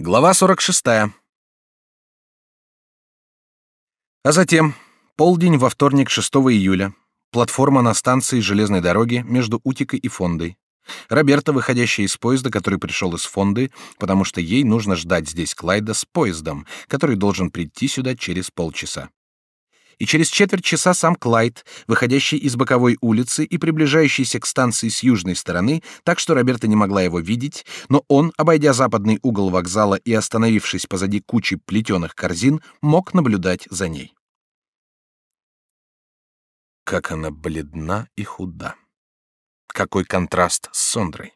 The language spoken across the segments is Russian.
Глава 46. А затем, полдень во вторник 6 июля, платформа на станции железной дороги между Утикой и Фондой. Роберта, выходящая из поезда, который пришел из Фонды, потому что ей нужно ждать здесь Клайда с поездом, который должен прийти сюда через полчаса и через четверть часа сам Клайд, выходящий из боковой улицы и приближающийся к станции с южной стороны, так что Роберта не могла его видеть, но он, обойдя западный угол вокзала и остановившись позади кучи плетеных корзин, мог наблюдать за ней. Как она бледна и худа. Какой контраст с Сондрой.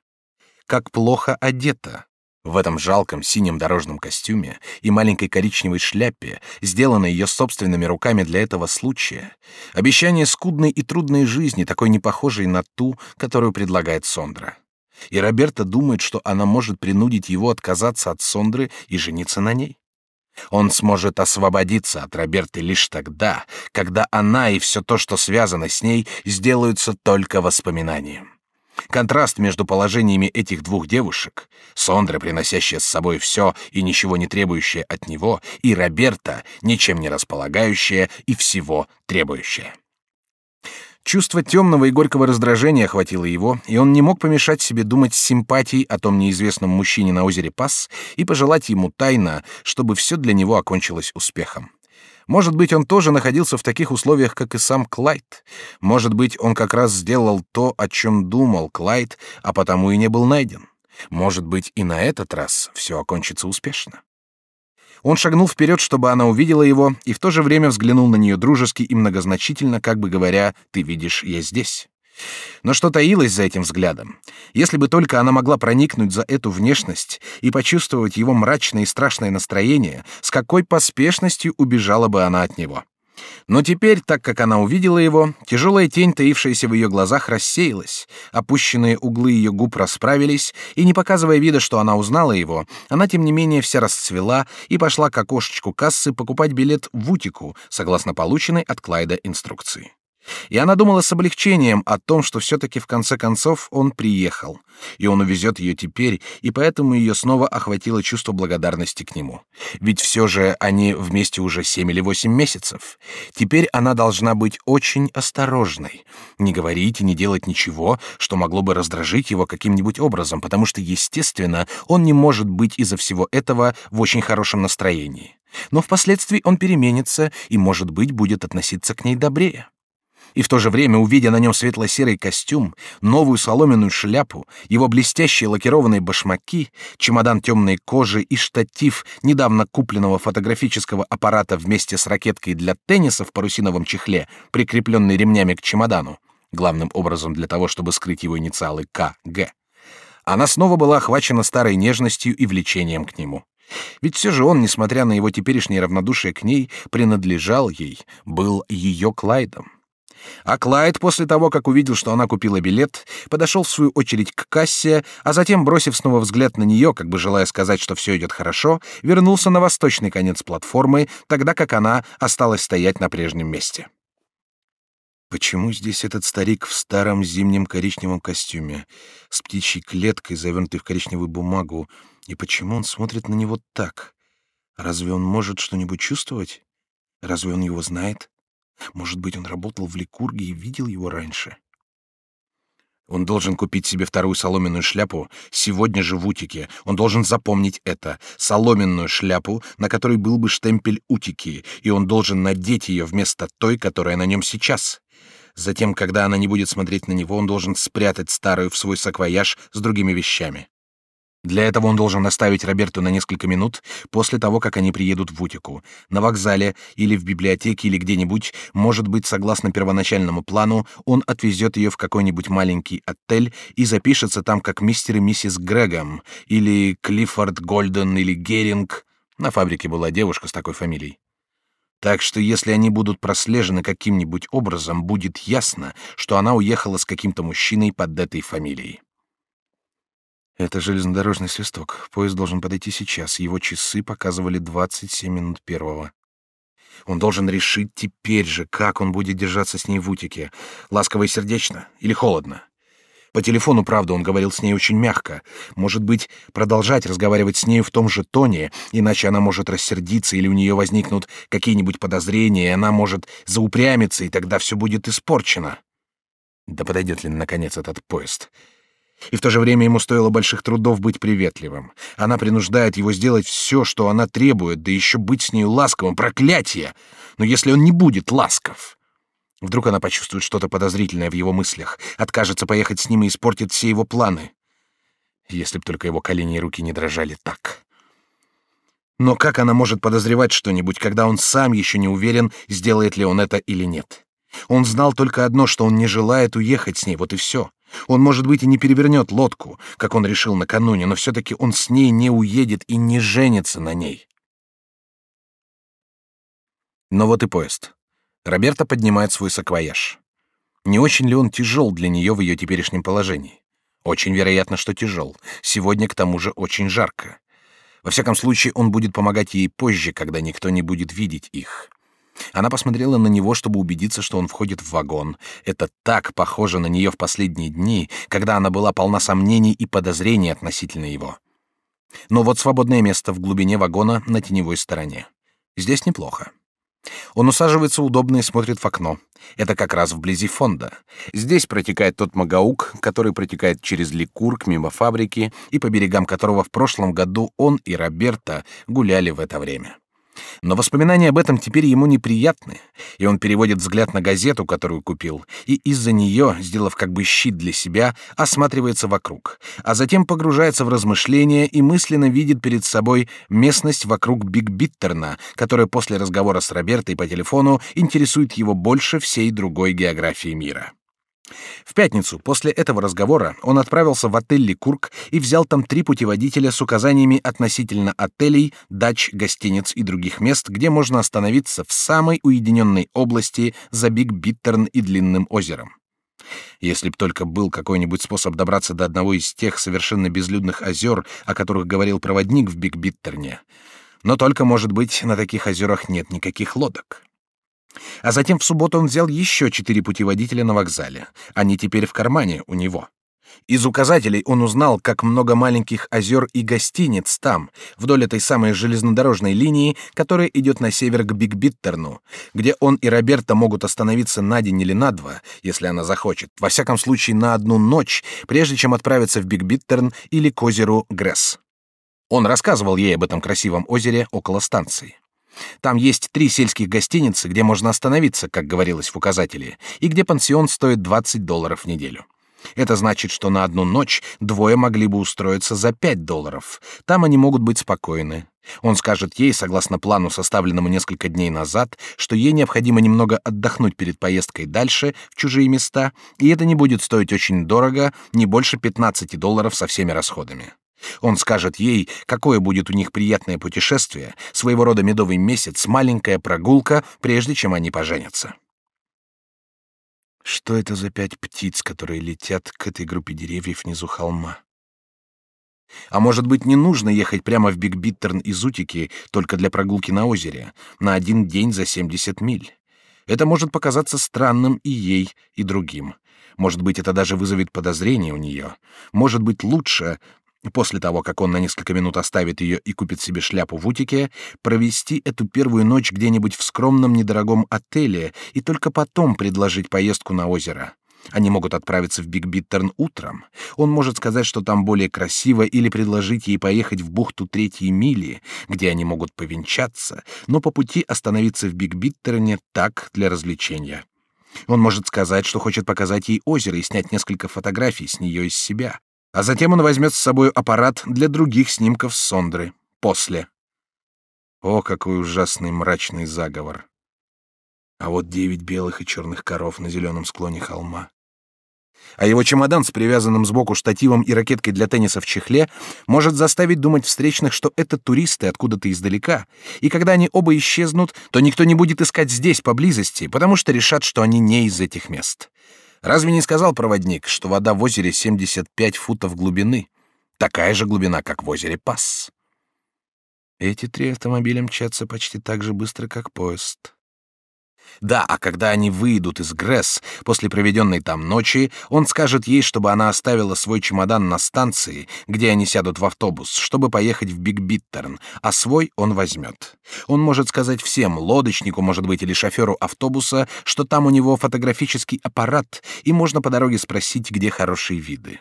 Как плохо одета, в этом жалком синем дорожном костюме и маленькой коричневой шляпе, сделанной ее собственными руками для этого случая, обещание скудной и трудной жизни, такой не похожей на ту, которую предлагает Сондра. И Роберта думает, что она может принудить его отказаться от Сондры и жениться на ней. Он сможет освободиться от Роберты лишь тогда, когда она и все то, что связано с ней, сделаются только воспоминанием. Контраст между положениями этих двух девушек, Сондра, приносящая с собой все и ничего не требующая от него, и Роберта, ничем не располагающая и всего требующая. Чувство темного и горького раздражения охватило его, и он не мог помешать себе думать с симпатией о том неизвестном мужчине на озере Пас и пожелать ему тайно, чтобы все для него окончилось успехом. Может быть, он тоже находился в таких условиях, как и сам Клайд. Может быть, он как раз сделал то, о чем думал Клайд, а потому и не был найден. Может быть, и на этот раз все окончится успешно. Он шагнул вперед, чтобы она увидела его, и в то же время взглянул на нее дружески и многозначительно, как бы говоря, «Ты видишь, я здесь». Но что таилось за этим взглядом? Если бы только она могла проникнуть за эту внешность и почувствовать его мрачное и страшное настроение, с какой поспешностью убежала бы она от него. Но теперь, так как она увидела его, тяжелая тень, таившаяся в ее глазах, рассеялась, опущенные углы ее губ расправились, и, не показывая вида, что она узнала его, она, тем не менее, вся расцвела и пошла к окошечку кассы покупать билет в Утику, согласно полученной от Клайда инструкции. И она думала с облегчением о том, что все-таки в конце концов он приехал, и он увезет ее теперь, и поэтому ее снова охватило чувство благодарности к нему. Ведь все же они вместе уже семь или восемь месяцев. Теперь она должна быть очень осторожной, не говорить и не делать ничего, что могло бы раздражить его каким-нибудь образом, потому что, естественно, он не может быть из-за всего этого в очень хорошем настроении. Но впоследствии он переменится и, может быть, будет относиться к ней добрее и в то же время, увидя на нем светло-серый костюм, новую соломенную шляпу, его блестящие лакированные башмаки, чемодан темной кожи и штатив недавно купленного фотографического аппарата вместе с ракеткой для тенниса в парусиновом чехле, прикрепленной ремнями к чемодану, главным образом для того, чтобы скрыть его инициалы К.Г. Она снова была охвачена старой нежностью и влечением к нему. Ведь все же он, несмотря на его теперешнее равнодушие к ней, принадлежал ей, был ее Клайдом. А Клайд, после того, как увидел, что она купила билет, подошел в свою очередь к кассе, а затем, бросив снова взгляд на нее, как бы желая сказать, что все идет хорошо, вернулся на восточный конец платформы, тогда как она осталась стоять на прежнем месте. Почему здесь этот старик в старом зимнем коричневом костюме, с птичьей клеткой, завернутой в коричневую бумагу, и почему он смотрит на него так? Разве он может что-нибудь чувствовать? Разве он его знает? Может быть, он работал в Ликурге и видел его раньше. Он должен купить себе вторую соломенную шляпу сегодня же в Утике. Он должен запомнить это. Соломенную шляпу, на которой был бы штемпель Утики, и он должен надеть ее вместо той, которая на нем сейчас. Затем, когда она не будет смотреть на него, он должен спрятать старую в свой саквояж с другими вещами. Для этого он должен оставить Роберту на несколько минут после того, как они приедут в Утику. На вокзале или в библиотеке или где-нибудь, может быть, согласно первоначальному плану, он отвезет ее в какой-нибудь маленький отель и запишется там как мистер и миссис Грегом или Клиффорд Голден или Геринг. На фабрике была девушка с такой фамилией. Так что если они будут прослежены каким-нибудь образом, будет ясно, что она уехала с каким-то мужчиной под этой фамилией. Это железнодорожный свисток. Поезд должен подойти сейчас. Его часы показывали 27 минут первого. Он должен решить теперь же, как он будет держаться с ней в утике. Ласково и сердечно или холодно. По телефону, правда, он говорил с ней очень мягко. Может быть, продолжать разговаривать с ней в том же тоне, иначе она может рассердиться или у нее возникнут какие-нибудь подозрения, и она может заупрямиться, и тогда все будет испорчено. Да подойдет ли, наконец, этот поезд? И в то же время ему стоило больших трудов быть приветливым. Она принуждает его сделать все, что она требует, да еще быть с нею ласковым. Проклятие! Но если он не будет ласков... Вдруг она почувствует что-то подозрительное в его мыслях, откажется поехать с ним и испортит все его планы. Если б только его колени и руки не дрожали так. Но как она может подозревать что-нибудь, когда он сам еще не уверен, сделает ли он это или нет? Он знал только одно, что он не желает уехать с ней, вот и все. Он, может быть, и не перевернет лодку, как он решил накануне, но все-таки он с ней не уедет и не женится на ней. Но вот и поезд. Роберта поднимает свой саквояж. Не очень ли он тяжел для нее в ее теперешнем положении? Очень вероятно, что тяжел. Сегодня, к тому же, очень жарко. Во всяком случае, он будет помогать ей позже, когда никто не будет видеть их. Она посмотрела на него, чтобы убедиться, что он входит в вагон. Это так похоже на нее в последние дни, когда она была полна сомнений и подозрений относительно его. Но вот свободное место в глубине вагона на теневой стороне. Здесь неплохо. Он усаживается удобно и смотрит в окно. Это как раз вблизи фонда. Здесь протекает тот Магаук, который протекает через Ликург мимо фабрики и по берегам которого в прошлом году он и Роберта гуляли в это время. Но воспоминания об этом теперь ему неприятны, и он переводит взгляд на газету, которую купил, и из-за нее, сделав как бы щит для себя, осматривается вокруг, а затем погружается в размышления и мысленно видит перед собой местность вокруг Биг Биттерна, которая после разговора с Робертой по телефону интересует его больше всей другой географии мира. В пятницу после этого разговора он отправился в отель Ликург и взял там три путеводителя с указаниями относительно отелей, дач, гостиниц и других мест, где можно остановиться в самой уединенной области за Биг Биттерн и Длинным озером. Если б только был какой-нибудь способ добраться до одного из тех совершенно безлюдных озер, о которых говорил проводник в Биг Биттерне. Но только, может быть, на таких озерах нет никаких лодок. А затем в субботу он взял еще четыре путеводителя на вокзале. Они теперь в кармане у него. Из указателей он узнал, как много маленьких озер и гостиниц там, вдоль этой самой железнодорожной линии, которая идет на север к Биг-Биттерну, где он и Роберта могут остановиться на день или на два, если она захочет, во всяком случае на одну ночь, прежде чем отправиться в Биг-Биттерн или к озеру Гресс. Он рассказывал ей об этом красивом озере около станции. Там есть три сельских гостиницы, где можно остановиться, как говорилось в указателе, и где пансион стоит 20 долларов в неделю. Это значит, что на одну ночь двое могли бы устроиться за 5 долларов. Там они могут быть спокойны. Он скажет ей, согласно плану, составленному несколько дней назад, что ей необходимо немного отдохнуть перед поездкой дальше, в чужие места, и это не будет стоить очень дорого, не больше 15 долларов со всеми расходами. Он скажет ей, какое будет у них приятное путешествие, своего рода медовый месяц, маленькая прогулка, прежде чем они поженятся. Что это за пять птиц, которые летят к этой группе деревьев внизу холма? А может быть, не нужно ехать прямо в Биг-Биттерн из Утики только для прогулки на озере, на один день за 70 миль? Это может показаться странным и ей, и другим. Может быть, это даже вызовет подозрение у нее. Может быть, лучше, после того, как он на несколько минут оставит ее и купит себе шляпу в Утике, провести эту первую ночь где-нибудь в скромном недорогом отеле и только потом предложить поездку на озеро. Они могут отправиться в Биг Биттерн утром. Он может сказать, что там более красиво, или предложить ей поехать в бухту Третьей Мили, где они могут повенчаться, но по пути остановиться в Биг Биттерне так, для развлечения. Он может сказать, что хочет показать ей озеро и снять несколько фотографий с нее и с себя а затем он возьмет с собой аппарат для других снимков Сондры. После. О, какой ужасный мрачный заговор. А вот девять белых и черных коров на зеленом склоне холма. А его чемодан с привязанным сбоку штативом и ракеткой для тенниса в чехле может заставить думать встречных, что это туристы откуда-то издалека, и когда они оба исчезнут, то никто не будет искать здесь, поблизости, потому что решат, что они не из этих мест. Разве не сказал проводник, что вода в озере 75 футов глубины? Такая же глубина, как в озере Пасс. Эти три автомобиля мчатся почти так же быстро, как поезд. Да, а когда они выйдут из Гресс после проведенной там ночи, он скажет ей, чтобы она оставила свой чемодан на станции, где они сядут в автобус, чтобы поехать в Биг Биттерн, а свой он возьмет. Он может сказать всем, лодочнику, может быть, или шоферу автобуса, что там у него фотографический аппарат, и можно по дороге спросить, где хорошие виды.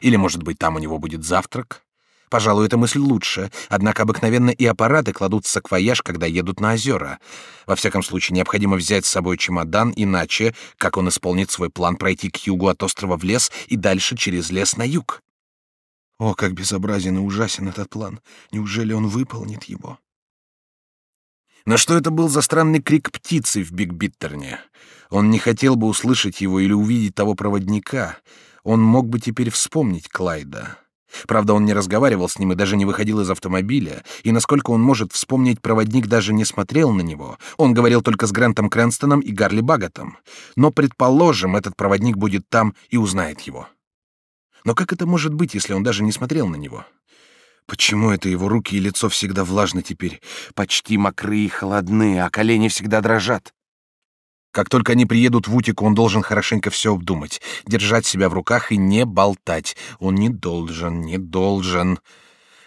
Или, может быть, там у него будет завтрак. Пожалуй, эта мысль лучше, однако обыкновенно и аппараты кладут в саквояж, когда едут на озера. Во всяком случае, необходимо взять с собой чемодан, иначе как он исполнит свой план пройти к югу от острова в лес и дальше через лес на юг? О, как безобразен и ужасен этот план! Неужели он выполнит его? Но что это был за странный крик птицы в Биг-Биттерне? Он не хотел бы услышать его или увидеть того проводника. Он мог бы теперь вспомнить Клайда. Правда, он не разговаривал с ним и даже не выходил из автомобиля, и, насколько он может вспомнить, проводник даже не смотрел на него. Он говорил только с Грантом Крэнстоном и Гарли Багатом. Но, предположим, этот проводник будет там и узнает его. Но как это может быть, если он даже не смотрел на него? Почему это его руки и лицо всегда влажны теперь, почти мокрые и холодные, а колени всегда дрожат? Как только они приедут в Утику, он должен хорошенько все обдумать, держать себя в руках и не болтать. Он не должен, не должен.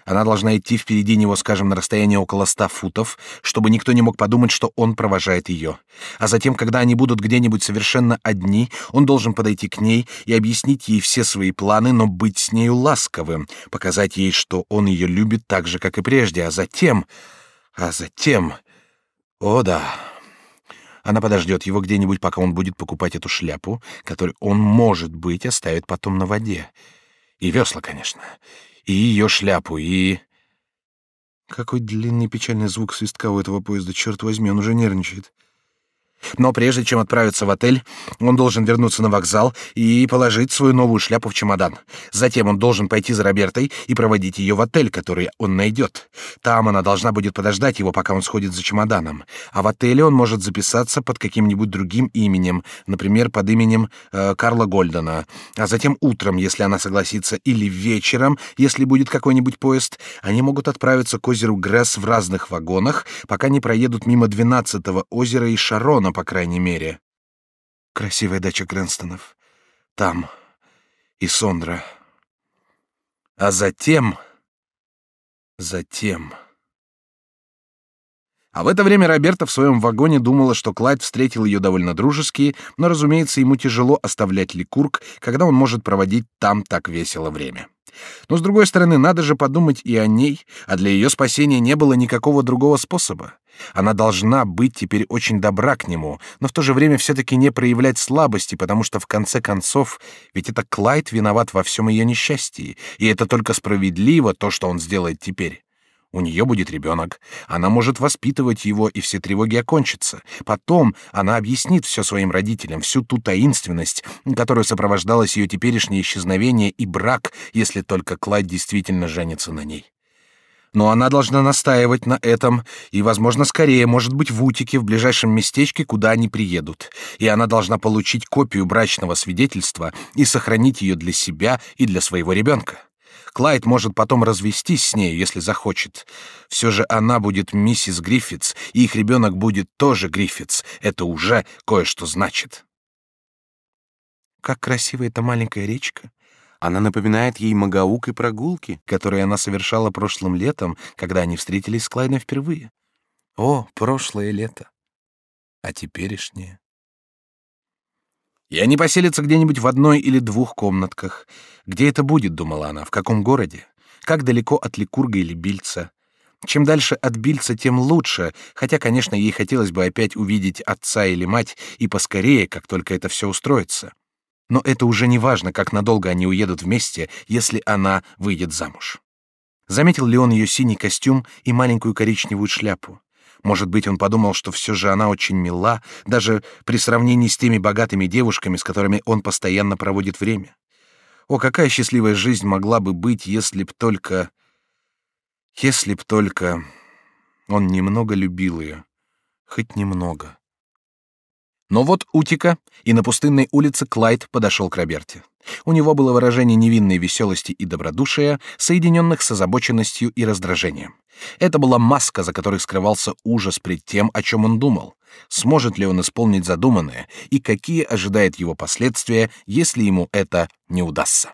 Она должна идти впереди него, скажем, на расстоянии около ста футов, чтобы никто не мог подумать, что он провожает ее. А затем, когда они будут где-нибудь совершенно одни, он должен подойти к ней и объяснить ей все свои планы, но быть с нею ласковым, показать ей, что он ее любит так же, как и прежде, а затем... А затем... О да, она подождет его где-нибудь, пока он будет покупать эту шляпу, которую он, может быть, оставит потом на воде. И весла, конечно. И ее шляпу, и... Какой длинный печальный звук свистка у этого поезда, черт возьми, он уже нервничает. Но прежде чем отправиться в отель, он должен вернуться на вокзал и положить свою новую шляпу в чемодан. Затем он должен пойти за Робертой и проводить ее в отель, который он найдет. Там она должна будет подождать его, пока он сходит за чемоданом. А в отеле он может записаться под каким-нибудь другим именем, например, под именем э, Карла Гольдена. А затем утром, если она согласится, или вечером, если будет какой-нибудь поезд, они могут отправиться к озеру Гресс в разных вагонах, пока не проедут мимо 12-го озера и Шарона, по крайней мере. Красивая дача Грэнстонов. Там. И Сондра. А затем... Затем... А в это время Роберта в своем вагоне думала, что Клайд встретил ее довольно дружески, но, разумеется, ему тяжело оставлять Ликург, когда он может проводить там так весело время. Но, с другой стороны, надо же подумать и о ней, а для ее спасения не было никакого другого способа. Она должна быть теперь очень добра к нему, но в то же время все-таки не проявлять слабости, потому что, в конце концов, ведь это Клайд виноват во всем ее несчастье, и это только справедливо то, что он сделает теперь. У нее будет ребенок, она может воспитывать его, и все тревоги окончатся. Потом она объяснит все своим родителям, всю ту таинственность, которую сопровождалось ее теперешнее исчезновение и брак, если только Клайд действительно женится на ней. Но она должна настаивать на этом, и, возможно, скорее, может быть, в Утике, в ближайшем местечке, куда они приедут. И она должна получить копию брачного свидетельства и сохранить ее для себя и для своего ребенка. Клайд может потом развестись с ней, если захочет. Все же она будет миссис Гриффитс, и их ребенок будет тоже Гриффитс. Это уже кое-что значит. Как красива эта маленькая речка. Она напоминает ей Магаук и прогулки, которые она совершала прошлым летом, когда они встретились с Клайдом впервые. О, прошлое лето. А теперешнее. И они поселятся где-нибудь в одной или двух комнатках. Где это будет, думала она, в каком городе? Как далеко от Ликурга или Бильца? Чем дальше от Бильца, тем лучше, хотя, конечно, ей хотелось бы опять увидеть отца или мать, и поскорее, как только это все устроится. Но это уже не важно, как надолго они уедут вместе, если она выйдет замуж. Заметил ли он ее синий костюм и маленькую коричневую шляпу? Может быть, он подумал, что все же она очень мила, даже при сравнении с теми богатыми девушками, с которыми он постоянно проводит время. О, какая счастливая жизнь могла бы быть, если б только... Если б только... Он немного любил ее. Хоть немного. Но вот Утика, и на пустынной улице Клайд подошел к Роберте. У него было выражение невинной веселости и добродушия, соединенных с озабоченностью и раздражением. Это была маска, за которой скрывался ужас пред тем, о чем он думал. Сможет ли он исполнить задуманное, и какие ожидает его последствия, если ему это не удастся?